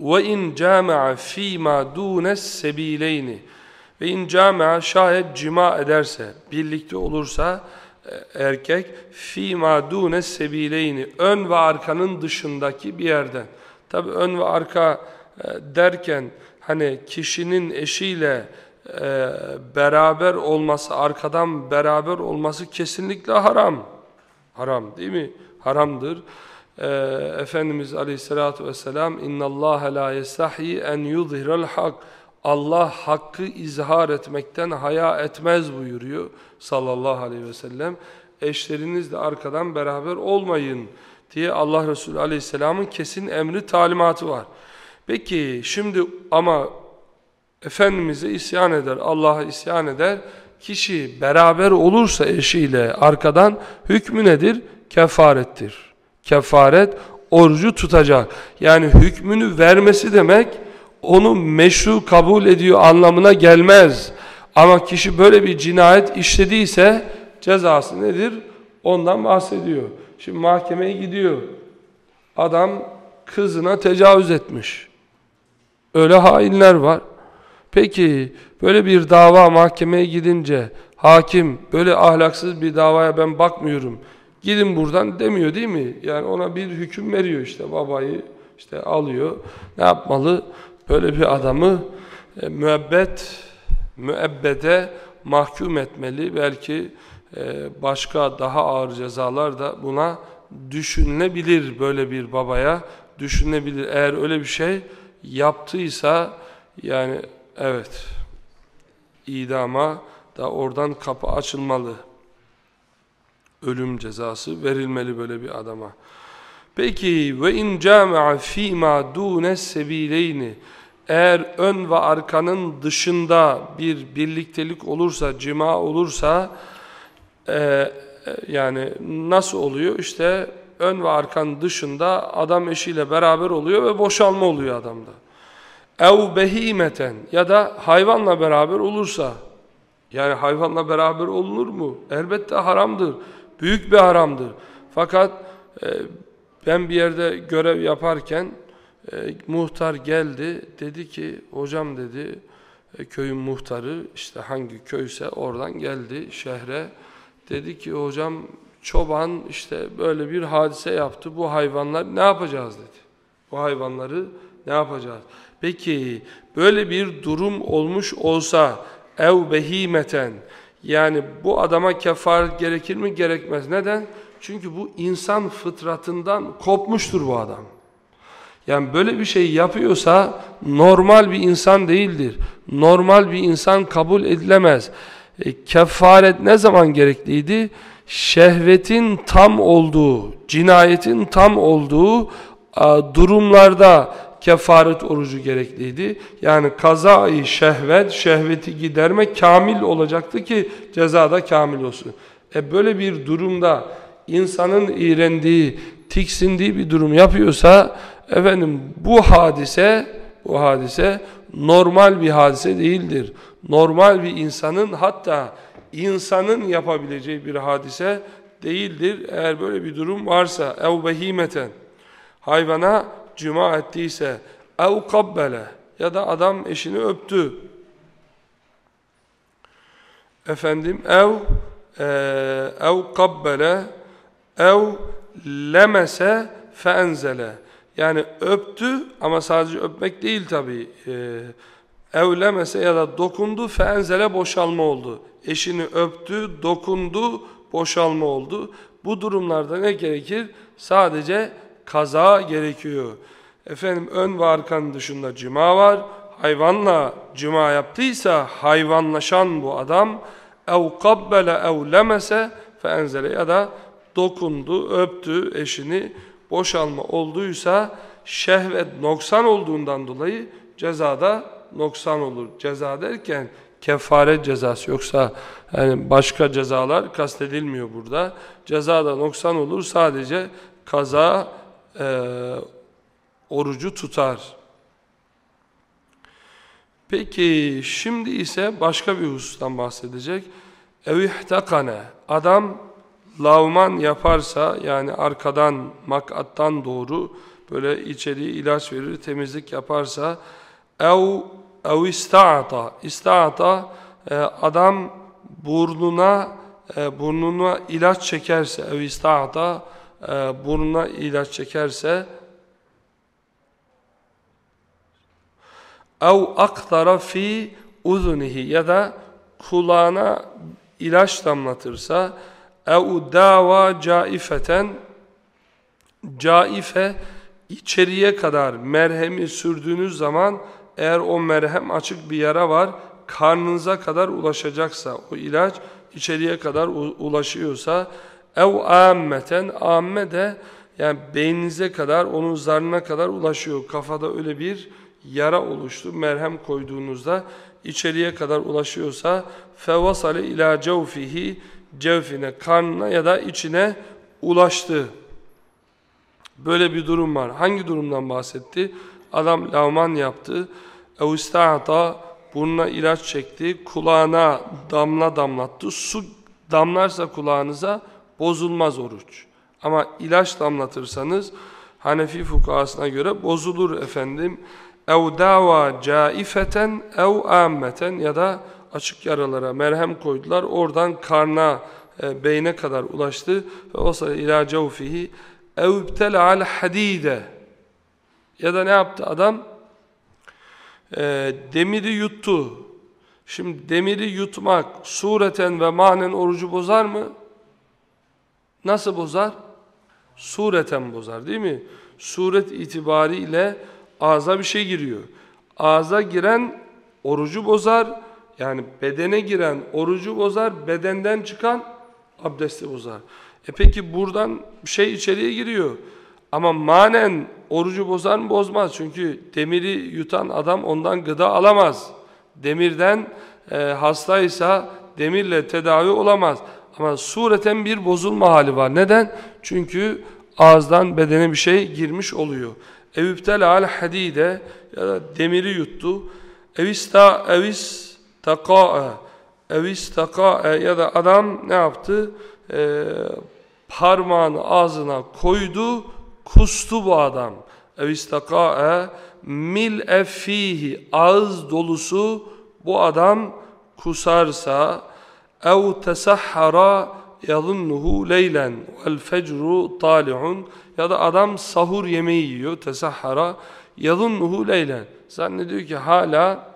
Ve in cami'a fîmâ dûnes sebîleyni. Ve in cami'a şayet cima ederse, birlikte olursa e, erkek fîmâ dûnes sebîleyni. Ön ve arkanın dışındaki bir yerden. Tabi ön ve arka e, derken hani kişinin eşiyle e, beraber olması, arkadan beraber olması kesinlikle haram. Haram değil mi? Haramdır E, Efendimiz Aleyhisselatü Vesselam اِنَّ اللّٰهَ لَا يَسْتَحْيِ اَنْ يُظْهِرَ الْحَقِّ Allah hakkı izhar etmekten haya etmez buyuruyor sallallahu aleyhi ve sellem. Eşlerinizle arkadan beraber olmayın diye Allah Resulü aleyhisselamın kesin emri talimatı var. Peki şimdi ama Efendimiz'e isyan eder, Allah'a isyan eder. Kişi beraber olursa eşiyle arkadan hükmü nedir? Kefarettir. Kefaret orucu tutacak. Yani hükmünü vermesi demek onu meşru kabul ediyor anlamına gelmez. Ama kişi böyle bir cinayet işlediyse cezası nedir? Ondan bahsediyor. Şimdi mahkemeye gidiyor. Adam kızına tecavüz etmiş. Öyle hainler var. Peki böyle bir dava mahkemeye gidince hakim böyle ahlaksız bir davaya ben bakmıyorum. Gidin buradan demiyor değil mi? Yani ona bir hüküm veriyor işte babayı işte alıyor. Ne yapmalı? Böyle bir adamı e, müebbet müebbede mahkum etmeli. Belki e, başka daha ağır cezalar da buna düşünülebilir böyle bir babaya düşünülebilir. Eğer öyle bir şey yaptıysa yani evet idama da oradan kapı açılmalı. Ölüm cezası verilmeli böyle bir adama. Peki ve in cami'a fîmâ dûne sebileyni eğer ön ve arkanın dışında bir birliktelik olursa, cima olursa e, e yani nasıl oluyor? İşte ön ve arkanın dışında adam eşiyle beraber oluyor ve boşalma oluyor adamda. Ev behimeten ya da hayvanla beraber olursa yani hayvanla beraber olunur mu? Elbette haramdır. Büyük bir haramdır. Fakat e, ben bir yerde görev yaparken e, muhtar geldi. Dedi ki hocam dedi e, köyün muhtarı işte hangi köyse oradan geldi şehre. Dedi ki hocam çoban işte böyle bir hadise yaptı. Bu hayvanlar ne yapacağız dedi. Bu hayvanları ne yapacağız? Peki böyle bir durum olmuş olsa ev behimeten yani bu adama kefaret gerekir mi gerekmez. Neden? Çünkü bu insan fıtratından kopmuştur bu adam. Yani böyle bir şey yapıyorsa normal bir insan değildir. Normal bir insan kabul edilemez. E, kefaret ne zaman gerekliydi? Şehvetin tam olduğu, cinayetin tam olduğu durumlarda kefaret orucu gerekliydi. Yani kazayı şehvet, şehveti giderme kamil olacaktı ki cezada kamil olsun. E böyle bir durumda insanın iğrendiği, tiksindiği bir durum yapıyorsa efendim bu hadise bu hadise normal bir hadise değildir. Normal bir insanın hatta insanın yapabileceği bir hadise değildir. Eğer böyle bir durum varsa ev behimeten hayvana cuma ettiyse ev kabbele ya da adam eşini öptü. Efendim ev e, ev kabbele ev lemese feenzele yani öptü ama sadece öpmek değil tabi. Ee, evlemese ya da dokundu feenzele boşalma oldu. Eşini öptü, dokundu, boşalma oldu. Bu durumlarda ne gerekir? Sadece kaza gerekiyor. Efendim ön ve arkanın dışında cima var. Hayvanla cima yaptıysa hayvanlaşan bu adam ev kabbele ev lemese feenzele ya da dokundu, öptü eşini, boşalma olduysa şehvet noksan olduğundan dolayı cezada noksan olur. Ceza derken kefaret cezası yoksa yani başka cezalar kastedilmiyor burada. Cezada noksan olur sadece kaza e, orucu tutar. Peki şimdi ise başka bir husustan bahsedecek. Evihtakane adam lavman yaparsa yani arkadan makattan doğru böyle içeriği ilaç verir, temizlik yaparsa ev ev ista'ata ista'ata e, adam burnuna e, burnuna ilaç çekerse ev ista'ata e, burnuna ilaç çekerse ev aktara fi uzunihi ya da kulağına ilaç damlatırsa ev dava caifeten caife içeriye kadar merhemi sürdüğünüz zaman eğer o merhem açık bir yara var karnınıza kadar ulaşacaksa o ilaç içeriye kadar ulaşıyorsa ev ammeten amme de yani beyninize kadar onun zarına kadar ulaşıyor. Kafada öyle bir yara oluştu. Merhem koyduğunuzda içeriye kadar ulaşıyorsa fevasale ila cevfihi cevfine karnına ya da içine ulaştı. Böyle bir durum var. Hangi durumdan bahsetti? Adam lavman yaptı. Evista'ata burnuna ilaç çekti. Kulağına damla damlattı. Su damlarsa kulağınıza bozulmaz oruç. Ama ilaç damlatırsanız Hanefi fukahasına göre bozulur efendim. Ev dava caifeten ev ammeten ya da açık yaralara merhem koydular. Oradan karna, e, beyne kadar ulaştı. Ve vasale ila cevfihi ev al hadide ya da ne yaptı adam? E, demiri yuttu. Şimdi demiri yutmak sureten ve manen orucu bozar mı? Nasıl bozar? Sureten bozar değil mi? Suret itibariyle ağza bir şey giriyor. Ağza giren orucu bozar. Yani bedene giren orucu bozar. Bedenden çıkan abdesti bozar. E peki buradan şey içeriye giriyor. Ama manen orucu bozar mı? Bozmaz. Çünkü demiri yutan adam ondan gıda alamaz. Demirden e, hastaysa demirle tedavi olamaz. Ama sureten bir bozulma hali var. Neden? Çünkü ağızdan bedene bir şey girmiş oluyor. Evüptel al hadide ya da demiri yuttu. Evista evis taqa'a evis taqa'a ya da adam ne yaptı? Ee, parmağını ağzına koydu, kustu bu adam. Evistakae mil efihi ağız dolusu bu adam kusarsa ev tesahhara yadunnuhu leylen fecru tali'un ya da adam sahur yemeği yiyor tesahhara yadunnuhu leylen zannediyor ki hala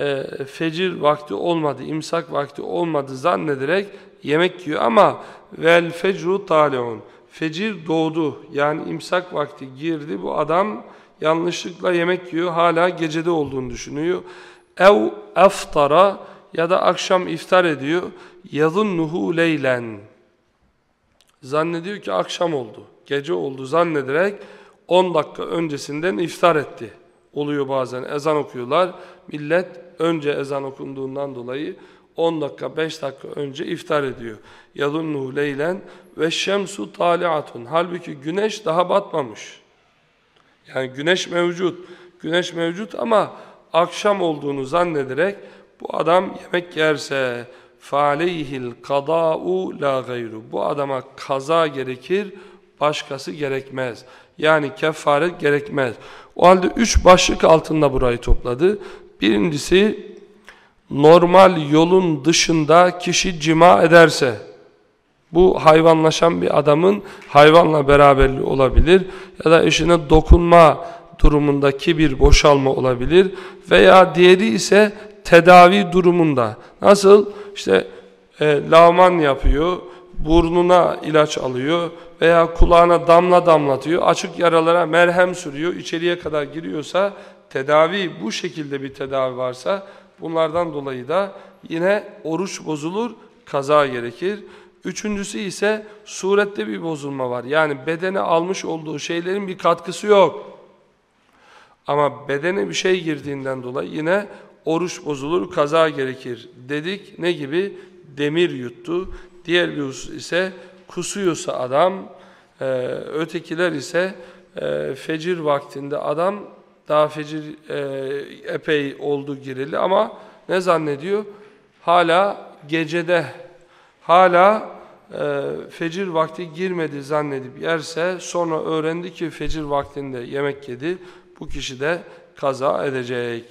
e, fecir vakti olmadı imsak vakti olmadı zannederek yemek yiyor. Ama vel fecru tali'un fecir doğdu yani imsak vakti girdi. Bu adam yanlışlıkla yemek yiyor hala gecede olduğunu düşünüyor. ev eftara ya da akşam iftar ediyor yadunnuhu leylen zannediyor ki akşam oldu gece oldu zannederek 10 dakika öncesinden iftar etti oluyor bazen ezan okuyorlar millet önce ezan okunduğundan dolayı 10 dakika 5 dakika önce iftar ediyor. Yadunnu leylen ve şemsu taliatun. Halbuki güneş daha batmamış. Yani güneş mevcut. Güneş mevcut ama akşam olduğunu zannederek bu adam yemek yerse faleyhil kada'u la gayru. Bu adama kaza gerekir, başkası gerekmez. Yani kefaret gerekmez. O halde üç başlık altında burayı topladı. Birincisi normal yolun dışında kişi cima ederse bu hayvanlaşan bir adamın hayvanla beraberliği olabilir ya da eşine dokunma durumundaki bir boşalma olabilir veya diğeri ise tedavi durumunda nasıl işte e, lavman yapıyor burnuna ilaç alıyor veya kulağına damla damlatıyor açık yaralara merhem sürüyor içeriye kadar giriyorsa tedavi bu şekilde bir tedavi varsa Bunlardan dolayı da yine oruç bozulur, kaza gerekir. Üçüncüsü ise surette bir bozulma var. Yani bedene almış olduğu şeylerin bir katkısı yok. Ama bedene bir şey girdiğinden dolayı yine oruç bozulur, kaza gerekir dedik. Ne gibi? Demir yuttu. Diğer bir husus ise kusuyorsa adam, e, ötekiler ise e, fecir vaktinde adam daha fecir e, epey oldu girili ama ne zannediyor? Hala gecede, hala e, fecir vakti girmedi zannedip yerse sonra öğrendi ki fecir vaktinde yemek yedi bu kişi de kaza edecek.